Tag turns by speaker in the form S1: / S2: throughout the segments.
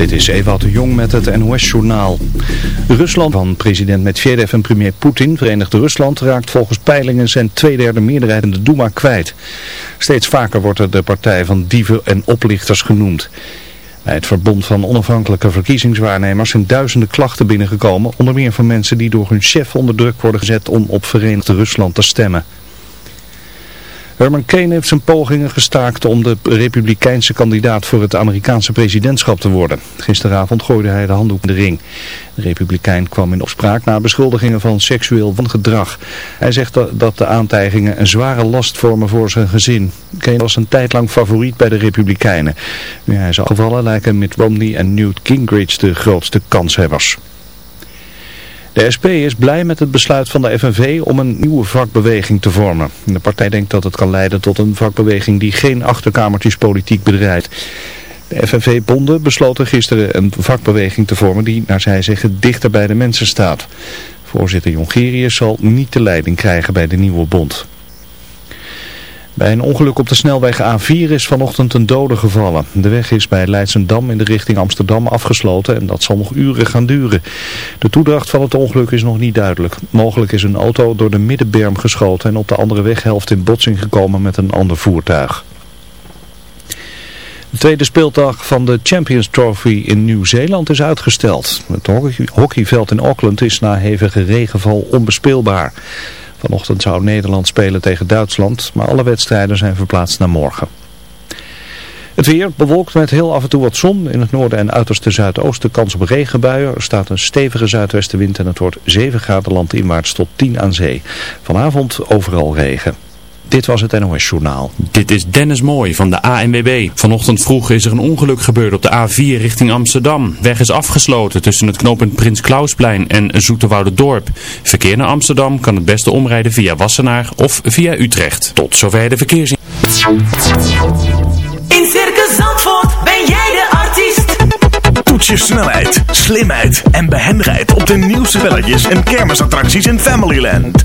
S1: Dit is Ewout de Jong met het NOS-journaal. Rusland van president Medvedev en premier Poetin, Verenigd Rusland, raakt volgens peilingen zijn tweederde meerderheid in de Duma kwijt. Steeds vaker wordt er de partij van dieven en oplichters genoemd. Bij het verbond van onafhankelijke verkiezingswaarnemers zijn duizenden klachten binnengekomen, onder meer van mensen die door hun chef onder druk worden gezet om op Verenigd Rusland te stemmen. Herman Kane heeft zijn pogingen gestaakt om de republikeinse kandidaat voor het Amerikaanse presidentschap te worden. Gisteravond gooide hij de handdoek in de ring. De republikein kwam in opspraak na beschuldigingen van seksueel wangedrag. Hij zegt dat de aantijgingen een zware last vormen voor zijn gezin. Kane was een tijd lang favoriet bij de republikeinen. Nu hij is afgevallen lijken Mitt Romney en Newt Gingrich de grootste kanshebbers. De SP is blij met het besluit van de FNV om een nieuwe vakbeweging te vormen. De partij denkt dat het kan leiden tot een vakbeweging die geen achterkamertjespolitiek bedrijft. De FNV-bonden besloten gisteren een vakbeweging te vormen die, naar zij zeggen, dichter bij de mensen staat. Voorzitter Jongerius zal niet de leiding krijgen bij de nieuwe bond. Bij een ongeluk op de snelweg A4 is vanochtend een dode gevallen. De weg is bij Leidsendam in de richting Amsterdam afgesloten en dat zal nog uren gaan duren. De toedracht van het ongeluk is nog niet duidelijk. Mogelijk is een auto door de middenberm geschoten en op de andere weghelft in botsing gekomen met een ander voertuig. De tweede speeldag van de Champions Trophy in Nieuw-Zeeland is uitgesteld. Het hockeyveld in Auckland is na hevige regenval onbespeelbaar. Vanochtend zou Nederland spelen tegen Duitsland, maar alle wedstrijden zijn verplaatst naar morgen. Het weer bewolkt met heel af en toe wat zon. In het noorden en uiterste zuidoosten kans op regenbuien. Er staat een stevige zuidwestenwind en het wordt 7 graden landinwaarts tot 10 aan zee. Vanavond overal regen. Dit was het NOS Journaal.
S2: Dit is Dennis Mooij van de ANWB. Vanochtend vroeg is er een ongeluk gebeurd op de A4 richting Amsterdam. Weg is afgesloten tussen het knooppunt Prins Klausplein en Dorp. Verkeer naar Amsterdam kan het beste omrijden via Wassenaar of via Utrecht. Tot zover de verkeers.
S3: In Circus Zandvoort ben jij de artiest.
S4: Toets je snelheid, slimheid en behendigheid op de nieuwste spelletjes en kermisattracties in Familyland.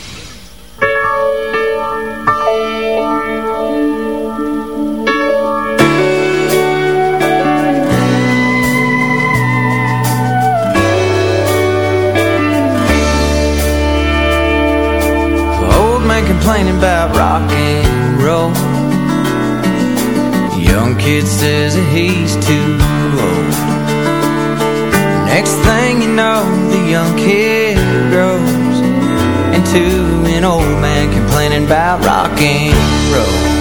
S5: Complaining about rock and roll. young kid says he's too old. Next thing you know, the young kid grows into an old man complaining about rock and roll.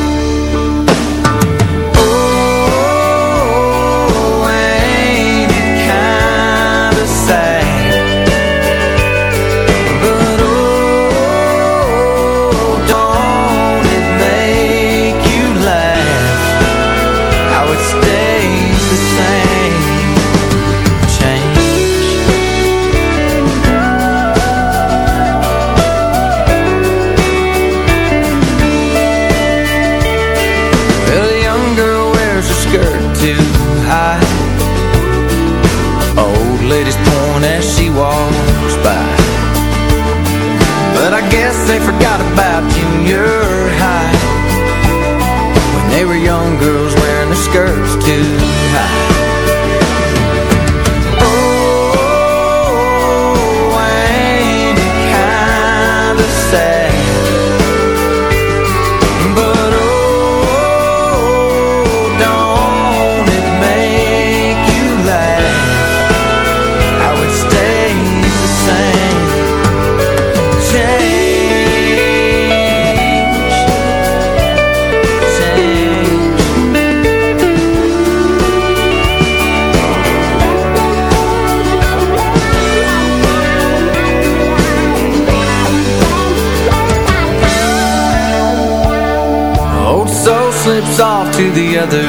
S5: To
S6: the other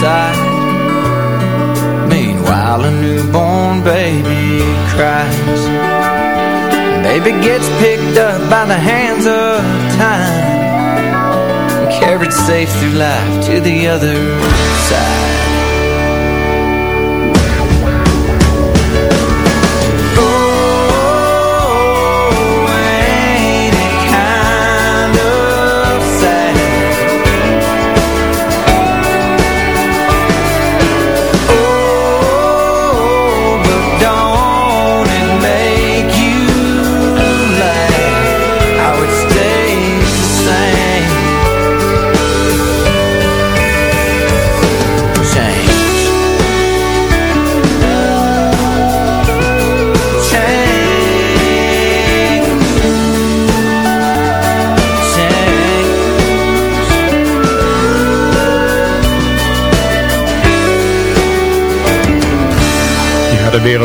S6: side. Meanwhile a newborn baby cries. Baby gets picked up by the hands of time. Carried safe through life to the other side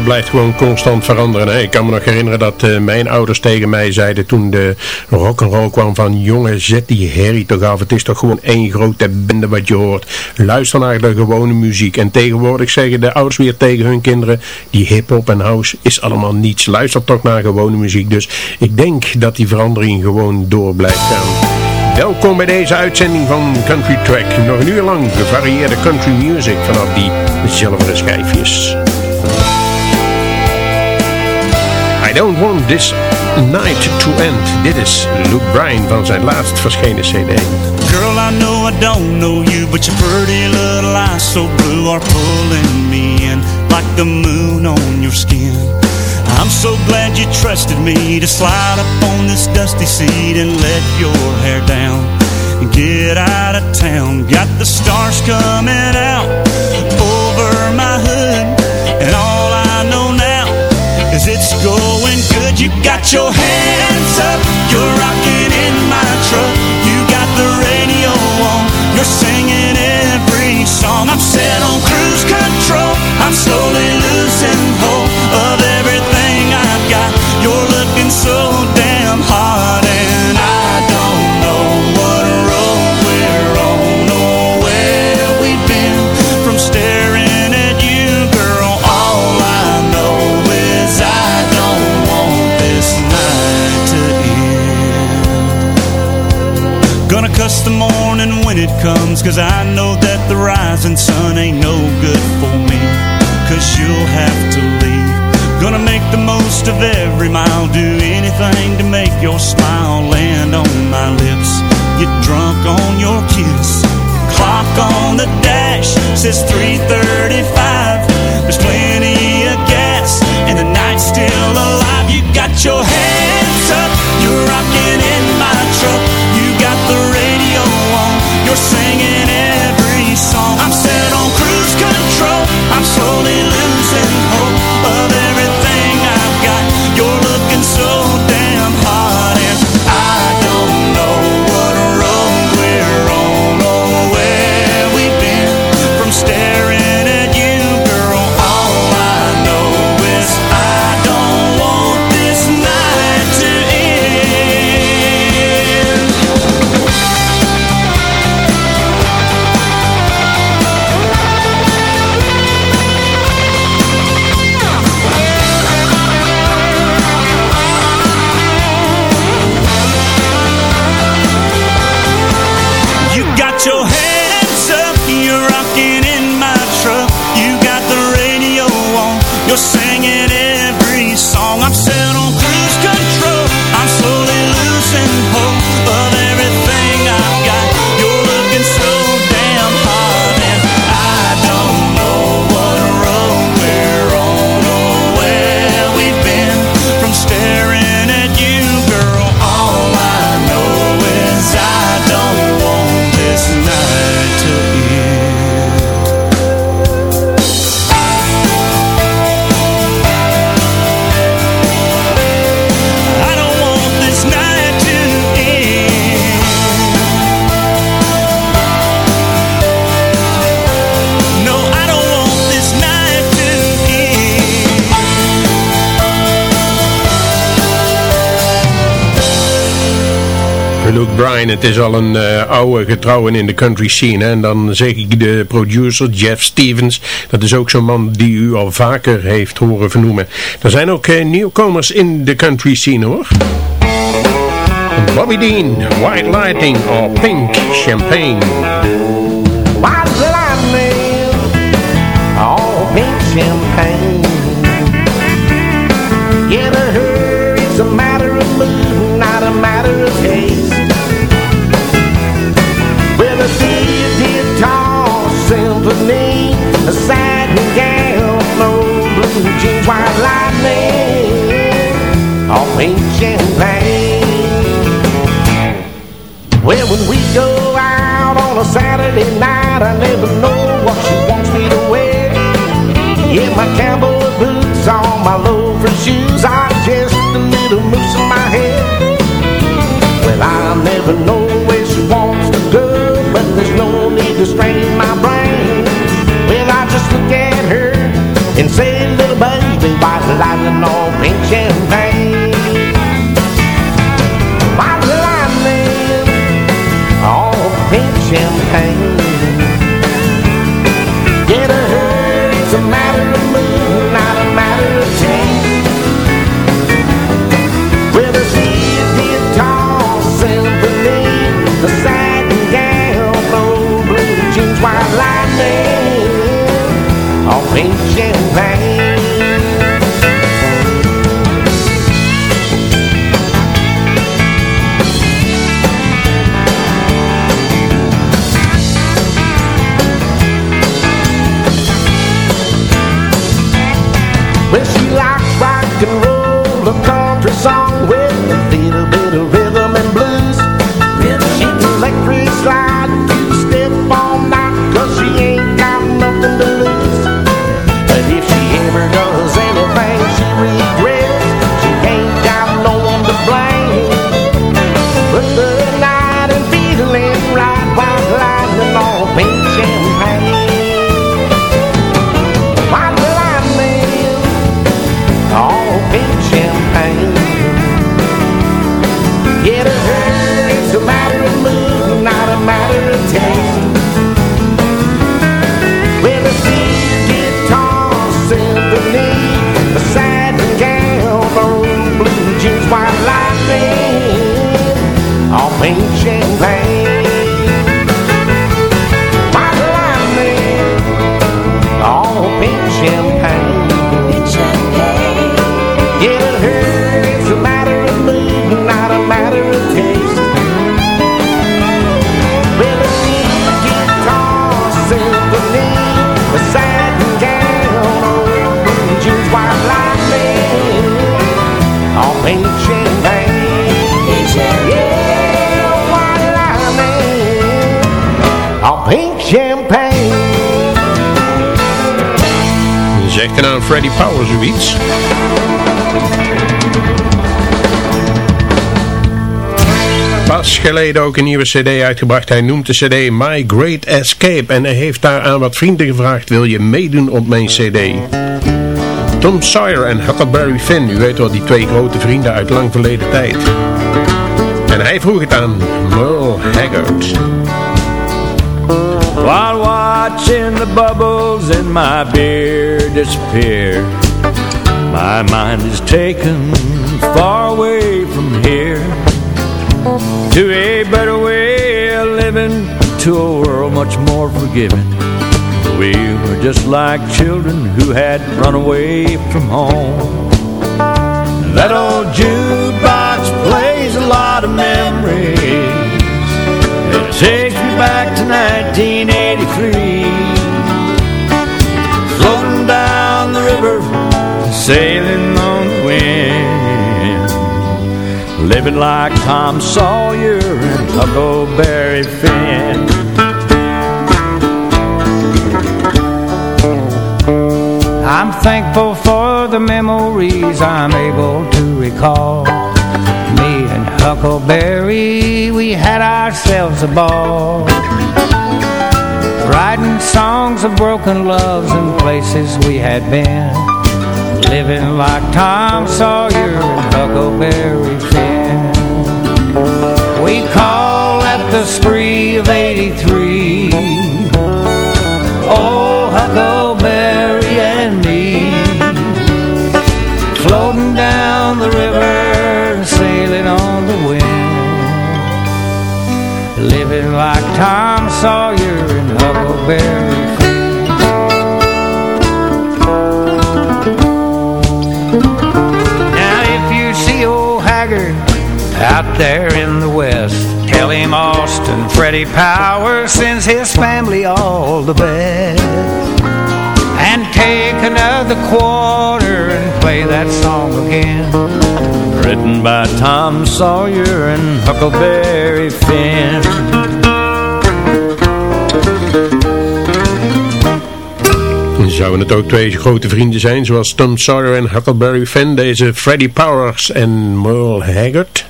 S7: blijft gewoon constant veranderen. Ik kan me nog herinneren dat uh, mijn ouders tegen mij zeiden toen de rock'n'roll kwam van jongen, zet die herrie toch af. Het is toch gewoon één grote bende wat je hoort. Luister naar de gewone muziek. En tegenwoordig zeggen de ouders weer tegen hun kinderen, die hip-hop en house is allemaal niets. Luister toch naar gewone muziek. Dus ik denk dat die verandering gewoon door blijft gaan. Welkom bij deze uitzending van Country Track. Nog een uur lang gevarieerde country music vanaf die zilveren schijfjes. I Don't Want This Night To End. Dit is Luke Bryan van zijn laatst verschenen cd.
S8: Girl, I know I don't know you, but your pretty little eyes so blue are pulling me in like the moon on your skin. I'm so glad you trusted me to slide up on this dusty seat and let your hair down get out of town. Got the stars coming out over my is it's going good. You got your hands up, you're rocking in my truck. You got the radio on, you're singing every song. I'm set on cruise control, I'm slowly losing end. The morning when it comes, cause I know that the rising sun ain't no good for me. Cause you'll have to leave. Gonna make the most of every mile, do anything to make your smile land on my lips. Get drunk on your kiss. Clock on the dash says 3:35. There's plenty of gas and the night's still alive. You got your hands
S9: holding Bryan, het is al een uh, oude getrouwen in de country scene. En dan zeg ik de producer Jeff Stevens. Dat is ook zo'n man die u al vaker heeft horen vernoemen. Er zijn ook uh, nieuwkomers in de country scene hoor. Bobby Dean, White Lighting or Pink Champagne. Zoiets? Pas geleden ook een nieuwe cd uitgebracht. Hij noemt de cd My Great Escape. En hij heeft daar aan wat vrienden gevraagd. Wil je meedoen op mijn cd? Tom Sawyer en Huckleberry Finn. U weet wel, die twee grote vrienden uit lang verleden tijd. En hij vroeg het aan Merle Haggard.
S10: While watching the bubbles in my beer disappear My mind is taken far away from here. To a better way of living To a world much more forgiving. We were just like children who had run away from home. That old jukebox plays a lot of memories. It takes me back to 1983 Sailing on the wind. Living like Tom Sawyer and Huckleberry Finn. I'm thankful for the memories I'm able to recall. Me and Huckleberry, we had ourselves a ball. Writing songs of broken loves and places we had been Living like Tom Sawyer and Huckleberry Finn. We
S11: call at the spree of 83 Oh, Huckleberry and me Floating down the river Sailing on the wind. Living like Tom Sawyer and Huckleberry out there in the west Tell him Austin Freddie Powers sends his family all the best. And take another quarter and play that song again. Written by Tom Sawyer and Huckleberry Finn.
S7: Zouden het ook twee grote vrienden zijn, zoals Tom Sawyer en Huckleberry Finn, deze Freddie Powers en Merle Haggard?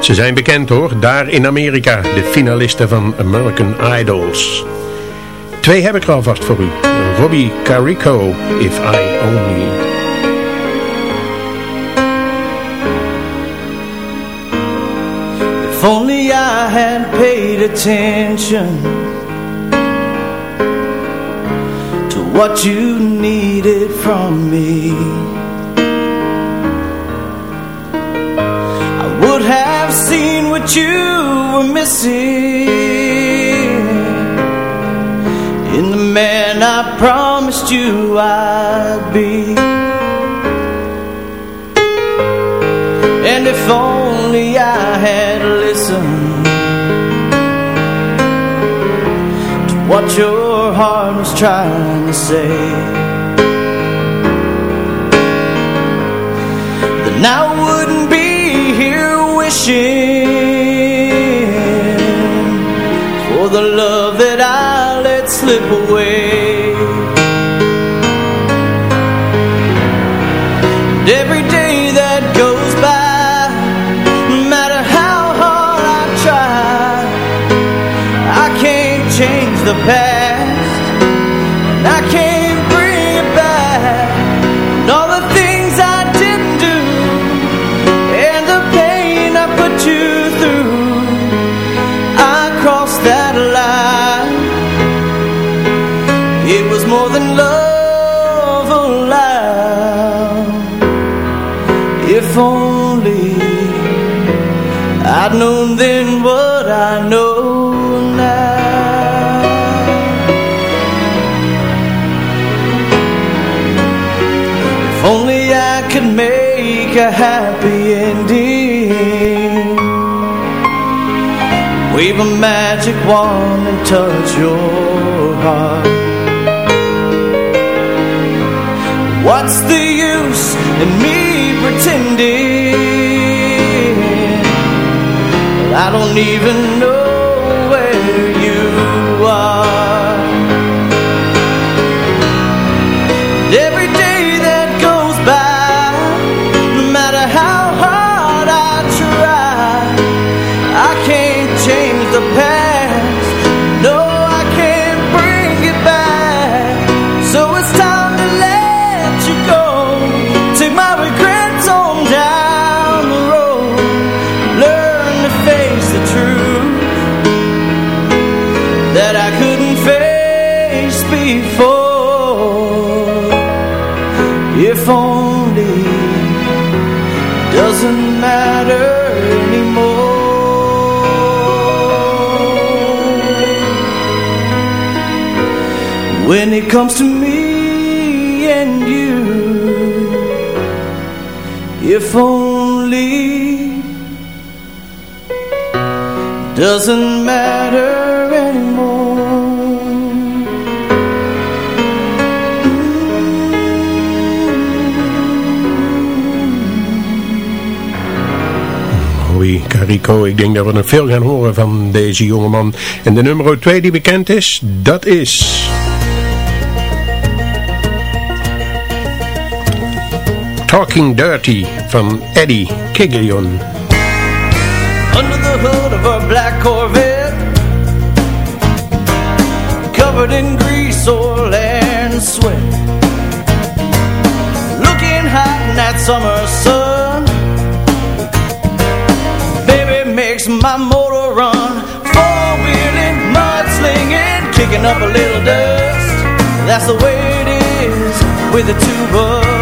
S7: Ze zijn bekend hoor, daar in Amerika, de finalisten van American Idols. Twee heb ik er alvast voor u. Robbie Carico, If I Only...
S12: If only I had paid attention To what you needed from me have seen what you were missing. In the man I promised you I'd be. And if only I had listened To what your heart was trying to say. Then I wouldn't be here wishing For the love that I let slip away I'd known then what I know now. If only I could make a happy ending. Wave a magic wand and touch your heart. What's the use in me pretending I don't even When it comes to me and you If only Doesn't matter anymore
S7: Carico, ik denk dat we nog veel gaan horen van deze jongeman. En de nummer 2 die bekend is, dat is... Talking Dirty from Eddie Keglion.
S12: Under the hood of a black Corvette Covered in grease, oil and sweat. Looking hot in that summer sun. Baby makes my motor run. Four-wheeling, mudslinging, kicking up a little dust. That's the way it is with the two of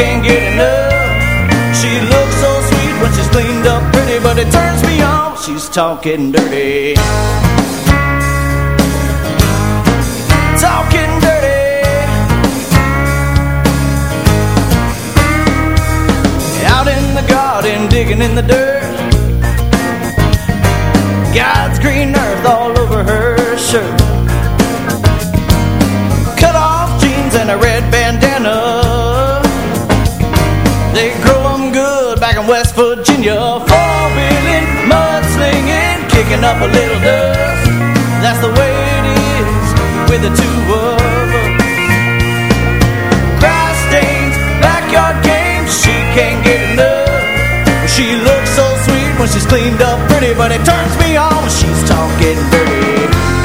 S12: can't get enough. She looks so sweet when she's cleaned up pretty, but it turns me on. She's talking dirty. Talking dirty. Out in the garden, digging in the dirt. God's green earth all over her shirt. Cut off jeans and a red bandana. They grow 'em good back in West Virginia. Four-wheeling, mudslinging, kicking up a little dust. That's the way it is with the two of us. Grass stains, backyard games, she can't get enough. She looks so sweet when she's cleaned up pretty, but it turns me on when she's talking dirty.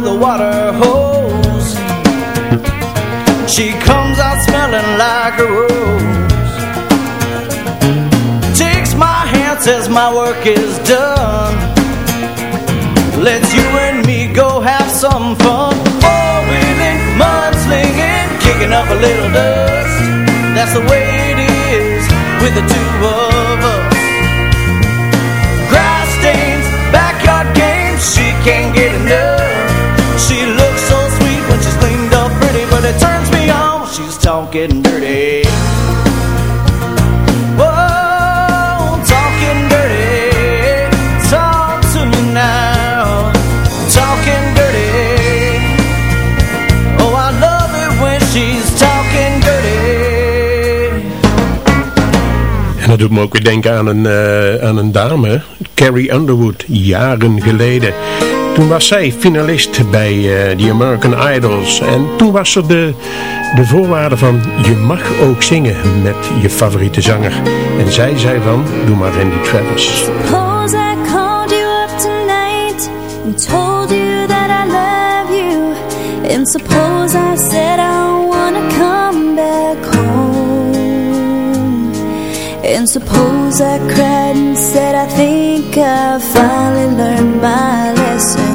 S12: With a water hose. She comes out smelling like a rose. Takes my hand, says my work is done. Let's you and me go have some fun. Four-wheeling, mudslinging, kicking up a little dust. That's the way it is with the two of us. She's talking dirty. Whoa, talking dirty. Talk to me now. Talking dirty. Oh, I love it when she's talking dirty.
S7: En dat doet me ook weer denken aan een, eh, aan een dame, Carrie Underwood, jaren geleden. Toen was zij finalist bij eh The American Idols. En toen was er de, de voorwaarde van je mag ook zingen met je favoriete zanger. En zij zei van, doe maar Randy Travis.
S13: Suppose I called you up tonight and told you that I love you. And suppose I said I wanna come back home. And suppose I cried and said I think I finally learned my lesson.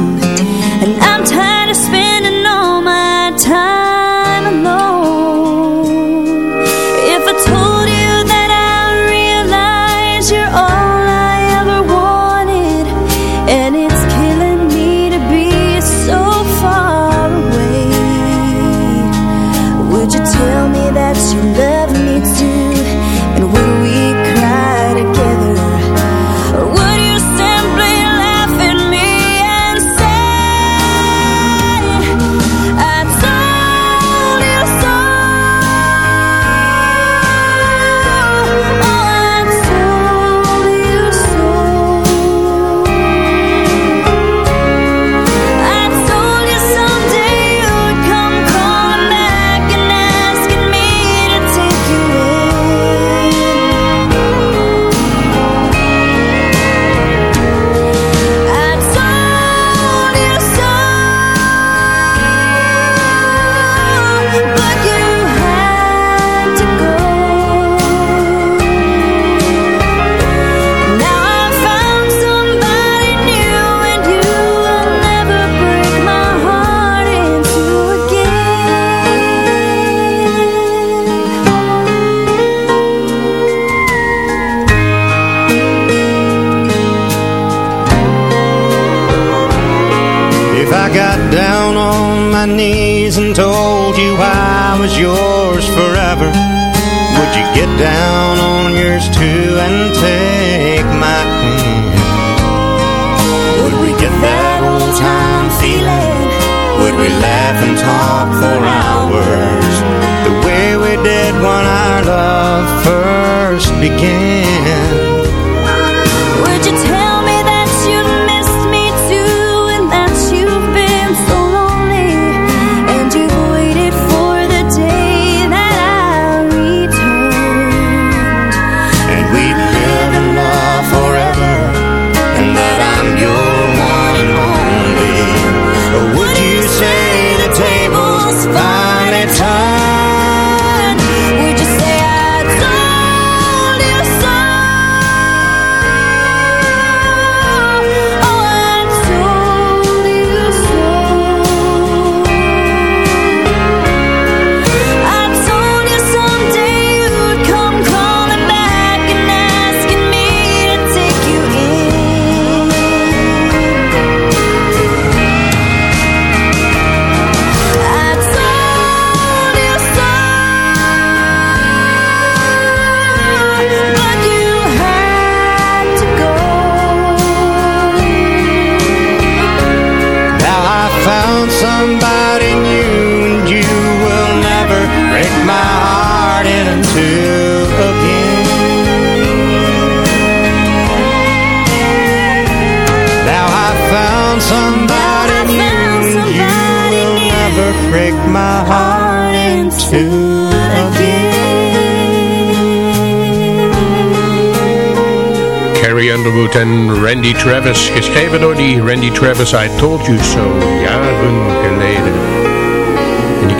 S7: fire en Randy Travis. Geschreven door die Randy Travis, I Told You So, jaren geleden.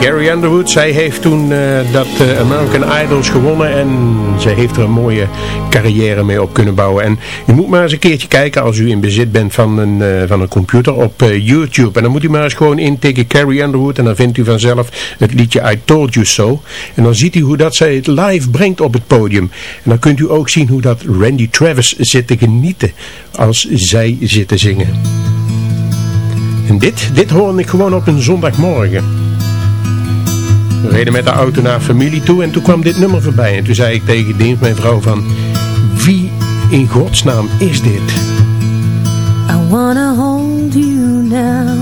S7: Carrie Underwood, zij heeft toen uh, dat uh, American Idols gewonnen en zij heeft er een mooie carrière mee op kunnen bouwen. En u moet maar eens een keertje kijken als u in bezit bent van een, uh, van een computer op YouTube. En dan moet u maar eens gewoon intikken Carrie Underwood en dan vindt u vanzelf het liedje I Told You So. En dan ziet u hoe dat zij het live brengt op het podium. En dan kunt u ook zien hoe dat Randy Travis zit te genieten als zij zit te zingen. En dit, dit hoorde ik gewoon op een zondagmorgen. We reden met de auto naar familie toe en toen kwam dit nummer voorbij. En toen zei ik tegen Dienst, mijn vrouw, van wie in godsnaam is dit?
S14: I wanna hold you now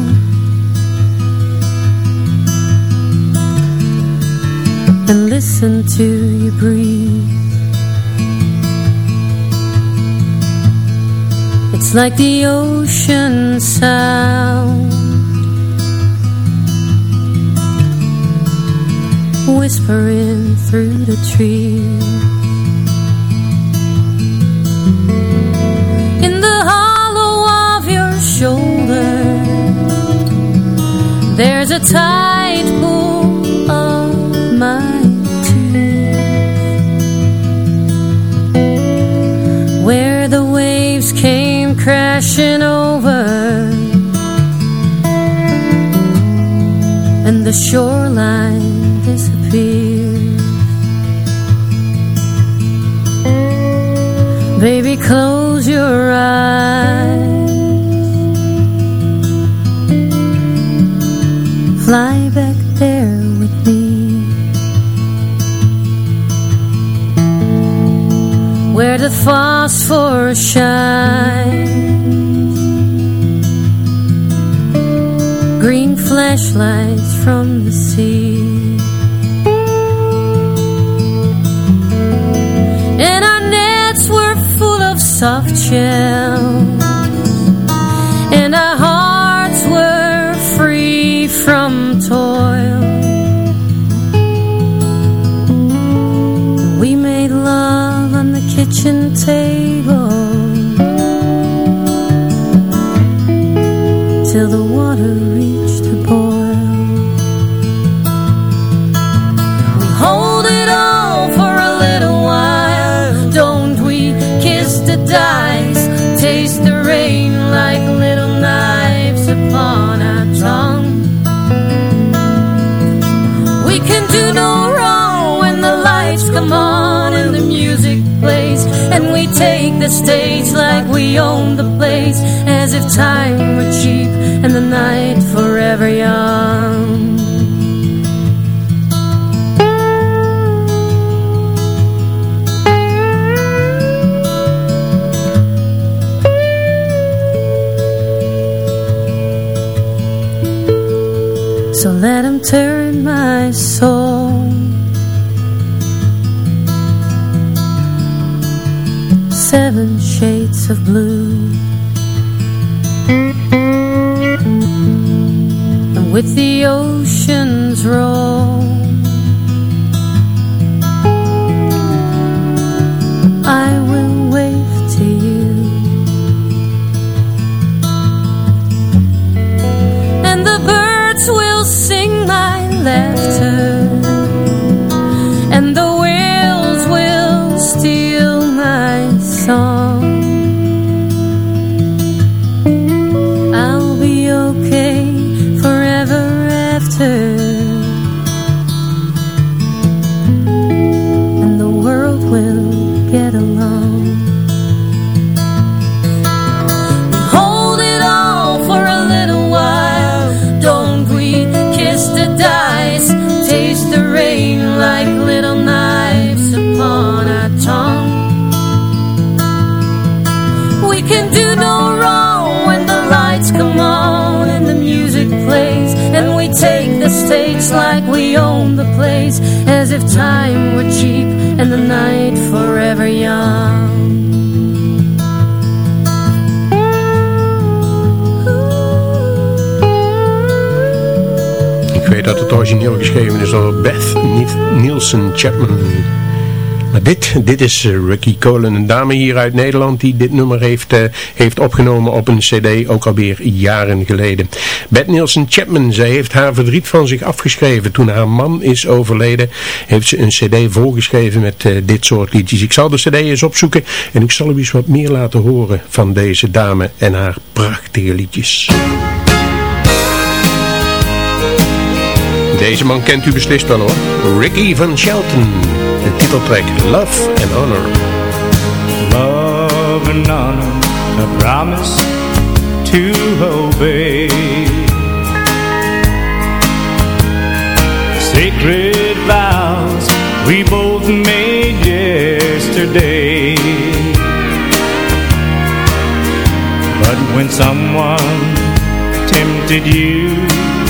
S14: And listen to you breathe It's like the ocean sound whispering through the trees. In the hollow of your shoulder, there's a tide pool of my tears, where the waves came crashing over. And the shoreline Baby, close your eyes. Fly back there with me. Where the phosphorus shines. Green flashlights from the sea 天。Stage like we own the place As if time were cheap and the night forever young. So let him turn my soul Seven shades of blue. And with the oceans roll I will wave to you. And the birds will sing my laughter And the world will get along. Hold it all for a little while. Don't kiss the dice? Taste the rain like little knives upon our tongue. We can do no It's like we own the place As if time were cheap And the night forever young Ik weet
S7: dat het origineel geschreven is door Beth Nielsen Chapman. Maar dit, dit is eh, Ricky Colin, een dame hier uit Nederland die dit nummer heeft, uh, heeft opgenomen op een cd, ook alweer jaren geleden. Beth Nielsen Chapman, zij heeft haar verdriet van zich afgeschreven. Toen haar man is overleden, heeft ze een cd volgeschreven met uh, dit soort liedjes. Ik zal de cd eens opzoeken en ik zal u eens wat meer laten horen van deze dame en haar prachtige liedjes. Deze man kent u beslist wel hoor. Ricky van Shelton. De titeltrack Love and Honor.
S12: Love and honor, a promise to obey. Sacred vows we both made yesterday. But when someone tempted you, you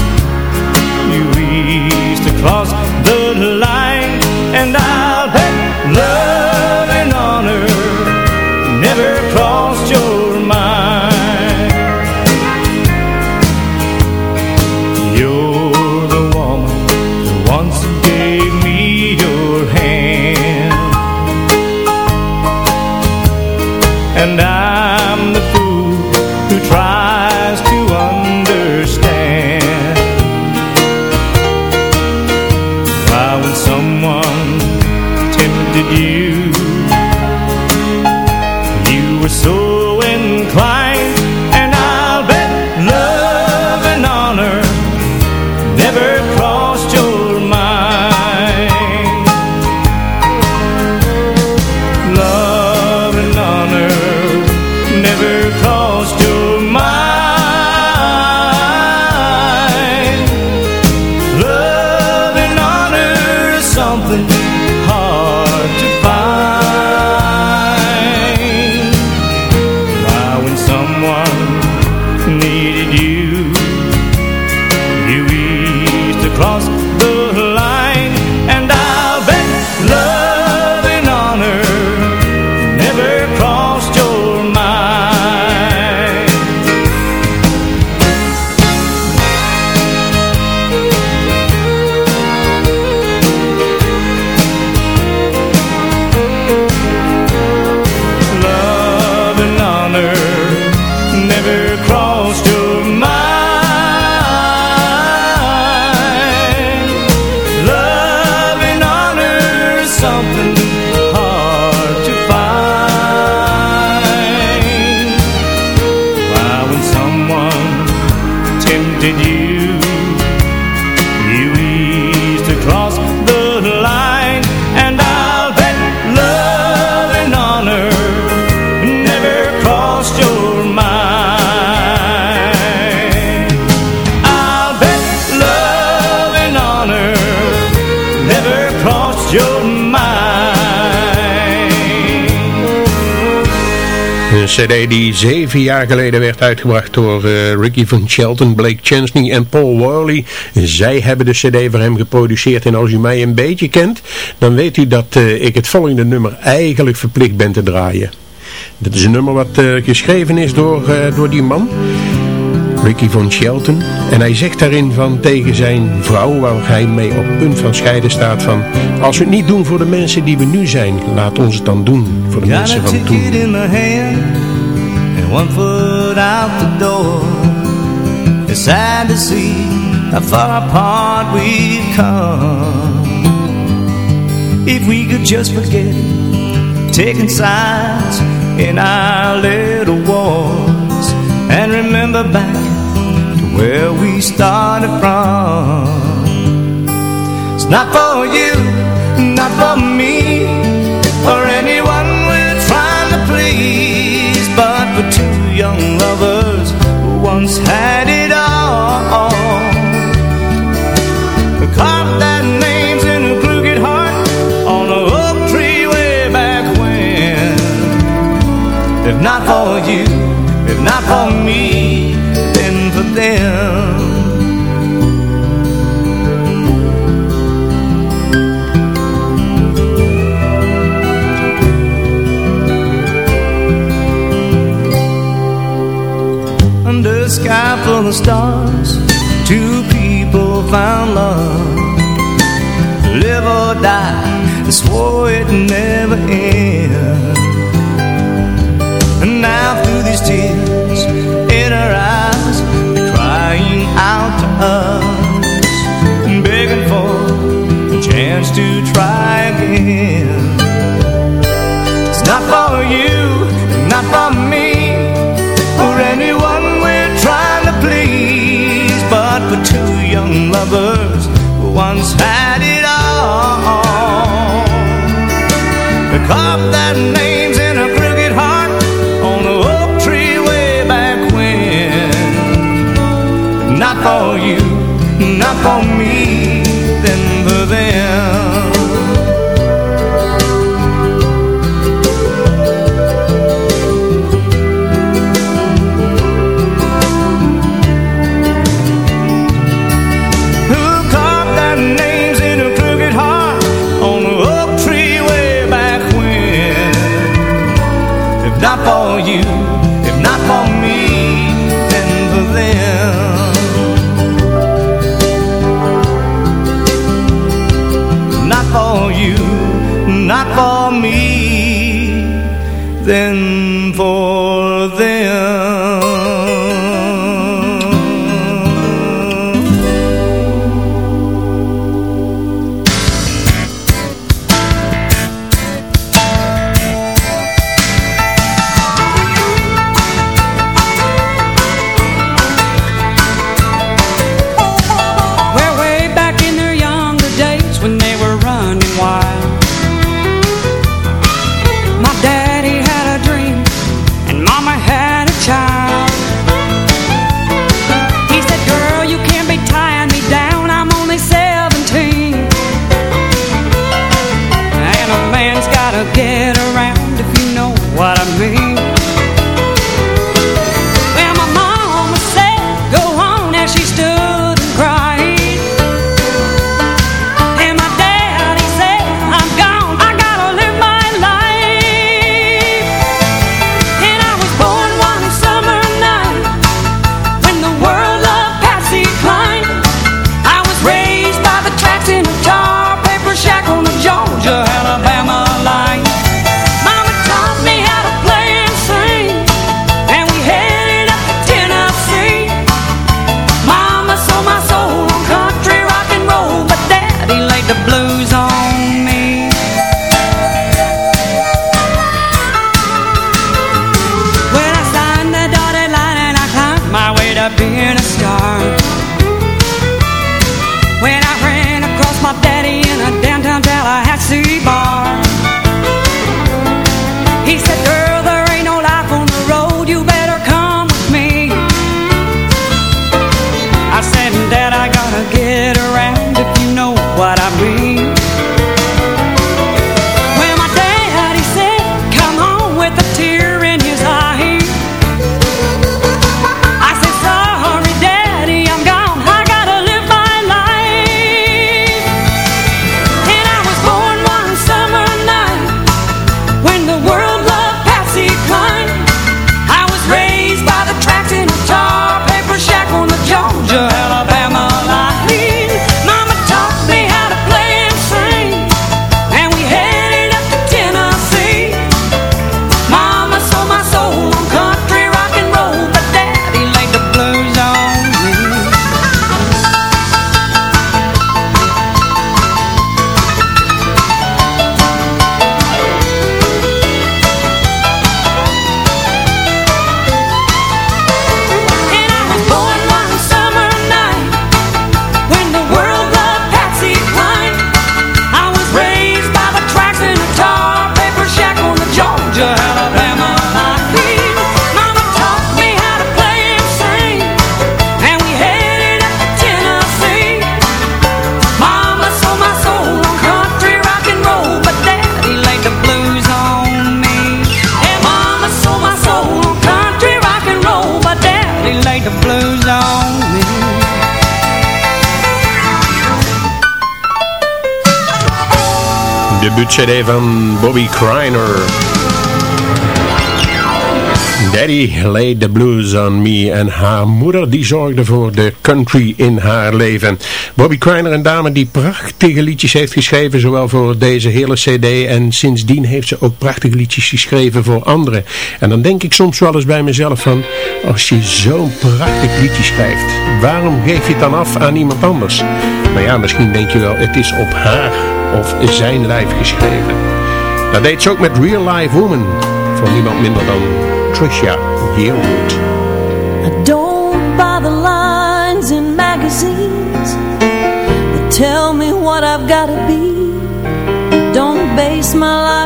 S7: Een cd die zeven jaar geleden werd uitgebracht door eh, Ricky van Shelton, Blake Chansney en Paul Worley. Zij hebben de cd voor hem geproduceerd en als u mij een beetje kent, dan weet u dat eh, ik het volgende nummer eigenlijk verplicht ben te draaien. Dit is een nummer wat eh, geschreven is door, door die man, Ricky van Shelton. En hij zegt daarin van tegen zijn vrouw, waar hij mee op punt van scheiden staat van... Als we het niet doen voor de mensen die we nu zijn, laat ons het dan doen voor de mensen van toen.
S15: one foot out the door. It's sad to see how far apart we've come. If we could just forget taking sides in our and remember back to where we started from. It's not for you, not for me, or anyone we're trying to please, but for two young lovers who once had it all. Carved their names in a crooked heart on a oak tree way back when. If not for you, if not for me, the stars Two people found
S3: love. Live or die They swore it never end And now through these tears In her eyes Crying out to us. Begging for a chance to try. once had
S7: cd van Bobby Kreiner. Daddy laid the blues on me en haar moeder die zorgde voor de country in haar leven. Bobby Kreiner, een dame die prachtige liedjes heeft geschreven, zowel voor deze hele cd en sindsdien heeft ze ook prachtige liedjes geschreven voor anderen. En dan denk ik soms wel eens bij mezelf van, als je zo'n prachtig liedje schrijft, waarom geef je het dan af aan iemand anders? Maar ja, misschien denk je wel, het is op haar of zijn lijf geschreven. Dat deed ze ook met Real Life Woman. Voor niemand minder dan Trisha Yearwood.
S13: I don't buy the lines in magazines that tell me what I've got to be. Don't base my life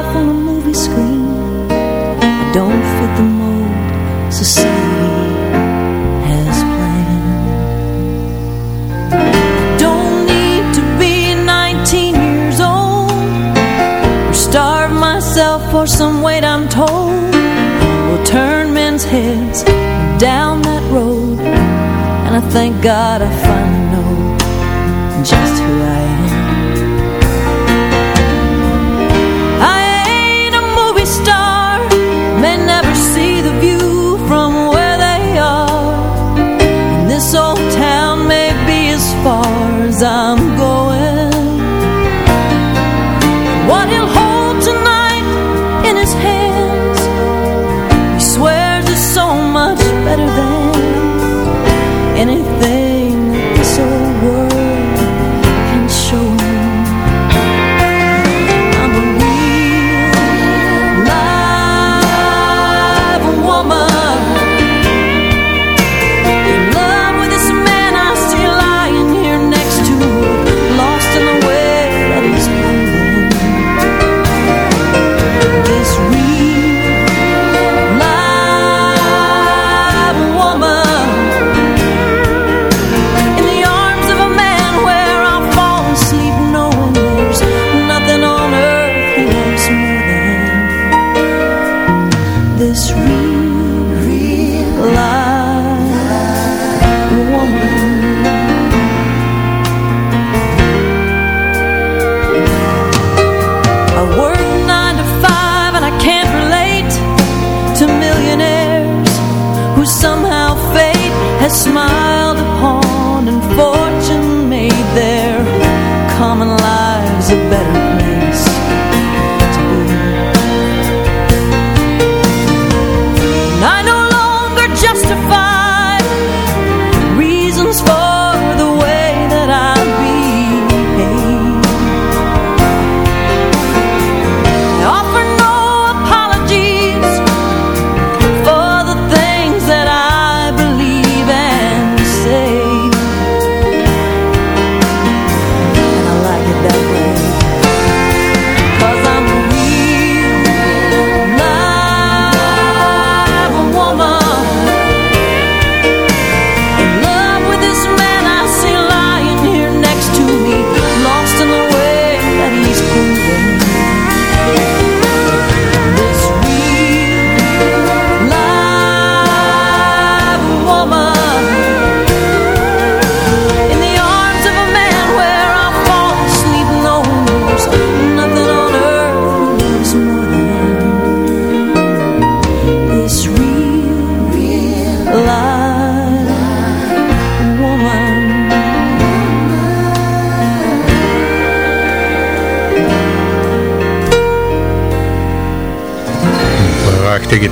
S13: for some weight I'm told will turn men's heads down that road. And I thank God I finally know just who I am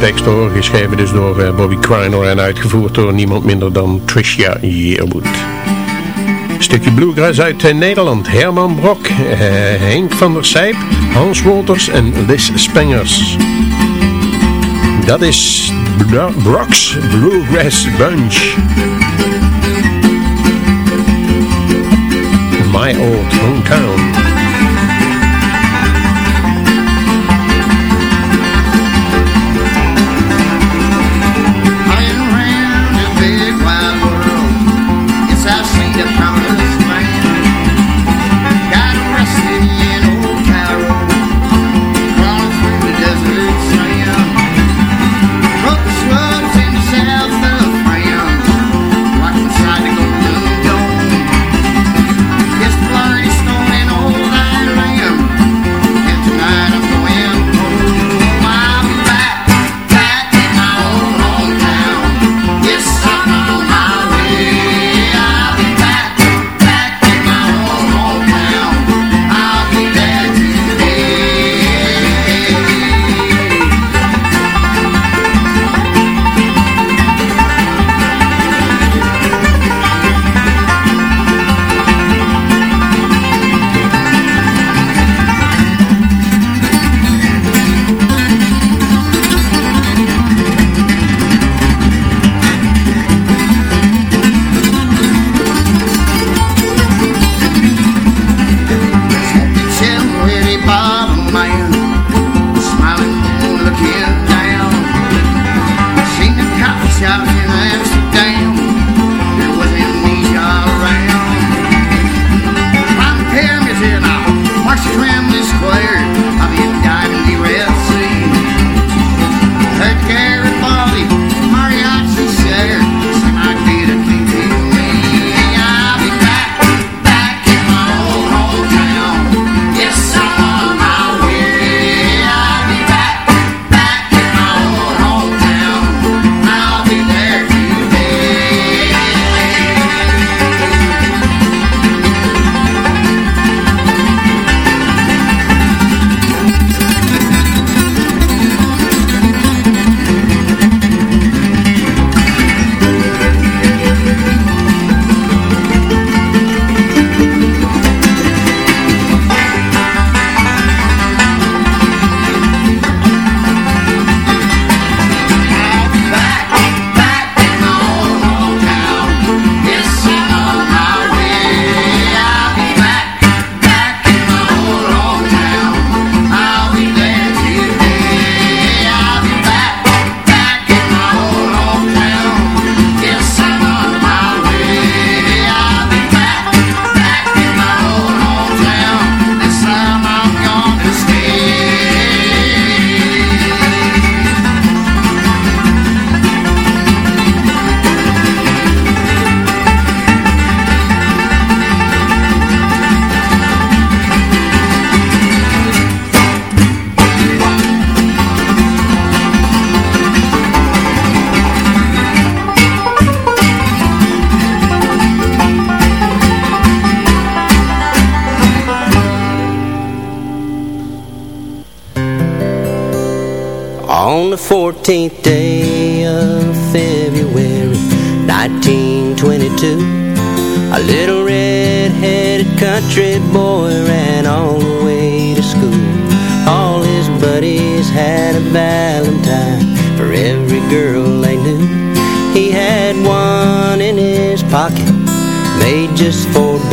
S7: tekst hoor, geschreven dus door eh, Bobby Kreiner en uitgevoerd door niemand minder dan Tricia Yearwood. Stukje bluegrass uit eh, Nederland, Herman Brok, eh, Henk van der Sijp, Hans Wolters en Liz Spengers. Dat is Bro- Brock's Bluegrass Bunch. My Old Hometown.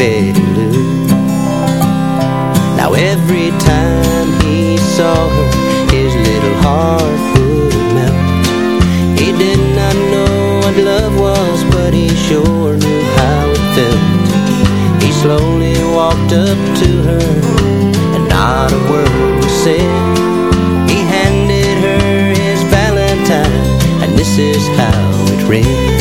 S5: Betty Lou Now every time he saw her his little heart would melt He did not know what love was But he sure knew how it felt. He slowly walked up to her And not a word was said. He handed her his valentine And this is how it read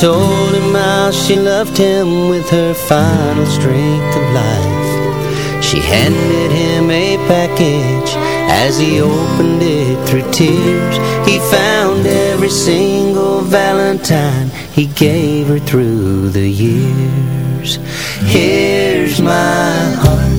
S5: told him how she loved him with her final strength of life. She handed him a package. As he opened it through tears He found every single valentine he gave her through the years. Here's my heart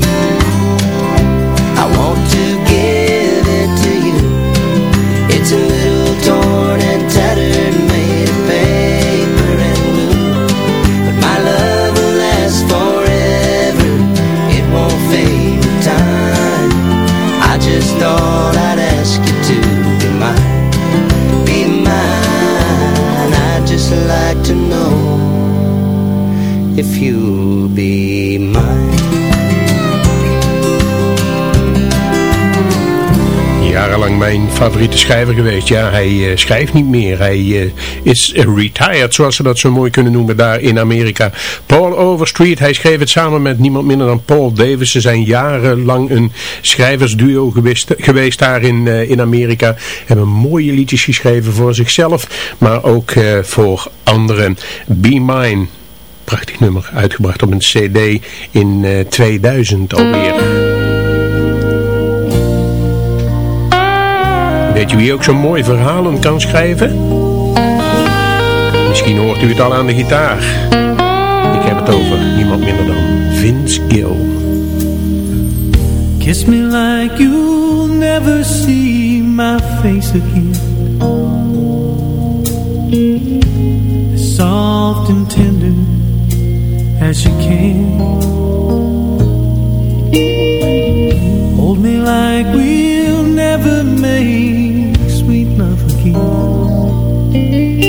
S5: If you'll be mine
S7: Jarenlang mijn favoriete schrijver geweest. Ja, hij eh, schrijft niet meer. Hij eh, is retired, zoals ze dat zo mooi kunnen noemen daar in Amerika. Paul Overstreet, hij schreef het samen met niemand minder dan Paul Davis. Ze zijn jarenlang een schrijversduo geweest, daar in, eh, in Amerika. Hebben mooie liedjes geschreven voor zichzelf, maar ook voor anderen. Be Mine. Prachtig nummer, uitgebracht op een cd in 2000 alweer. Weet je wie ook zo'n mooi verhalen kan schrijven? Misschien hoort u het al aan de gitaar. Ik heb het over niemand minder dan Vince Gill.
S16: Kiss me like you'll never see my face again soft and tender as you can Hold me like we'll never make sweet love again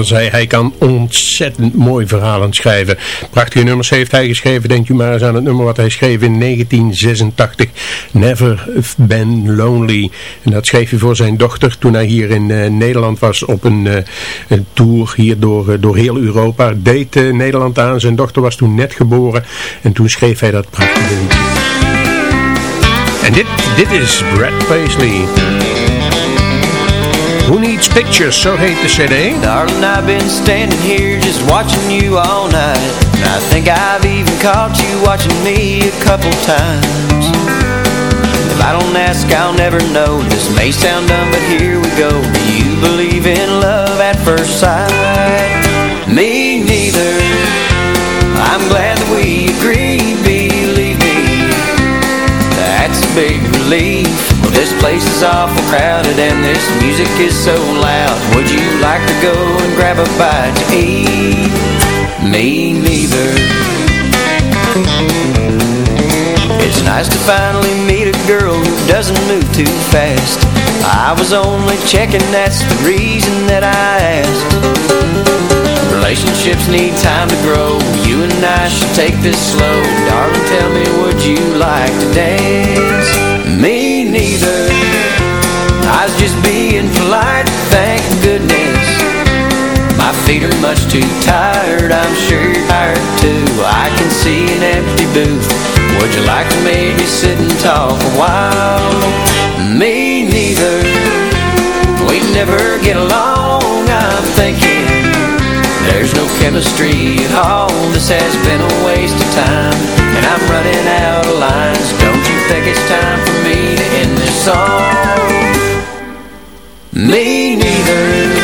S7: ik zei, hij kan ontzettend mooi verhalen schrijven. Prachtige nummers heeft hij geschreven. Denk u maar eens aan het nummer wat hij schreef in 1986. Never Been Lonely. En dat schreef hij voor zijn dochter toen hij hier in eh, Nederland was op een, eh, een tour hier door, eh, door heel Europa. Deed Nederland aan. Zijn dochter was toen net geboren. En toen schreef hij dat prachtige liedje. En dit, dit is Brad Paisley. Who Needs Pictures, zo heet de cd.
S6: Darling, I've been standing here just watching you all night. And I think I've even caught you watching me a couple times. If I don't ask, I'll never know. This may sound dumb, but here we go. Do you believe in love at first sight? Me neither. I'm glad that we agree, big relief. Well, this place is awful crowded and this music is so loud. Would you like to go and grab a bite to eat? Me neither. It's nice to finally meet a girl who doesn't move too fast. I was only checking, that's the reason that I asked. Relationships need time to grow. You and I should take this slow. Darling, tell me, would you like to dance? Me neither. I was just being polite, thank goodness. My feet are much too tired, I'm sure you're tired too. I can see an empty booth. Would you like to maybe sit and talk a while? Me neither. We never get along, I'm thinking. There's no chemistry at all. This has been a waste of time. And I'm running out of lines. Don't you think it's time for me to end this song? Me neither.